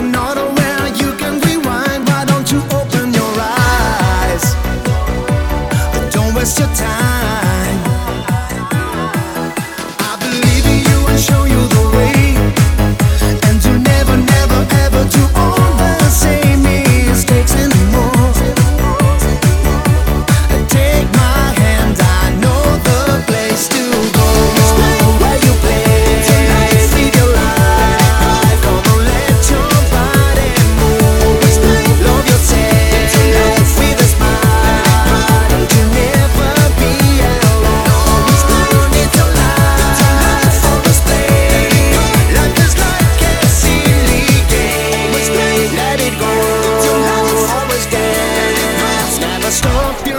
no stop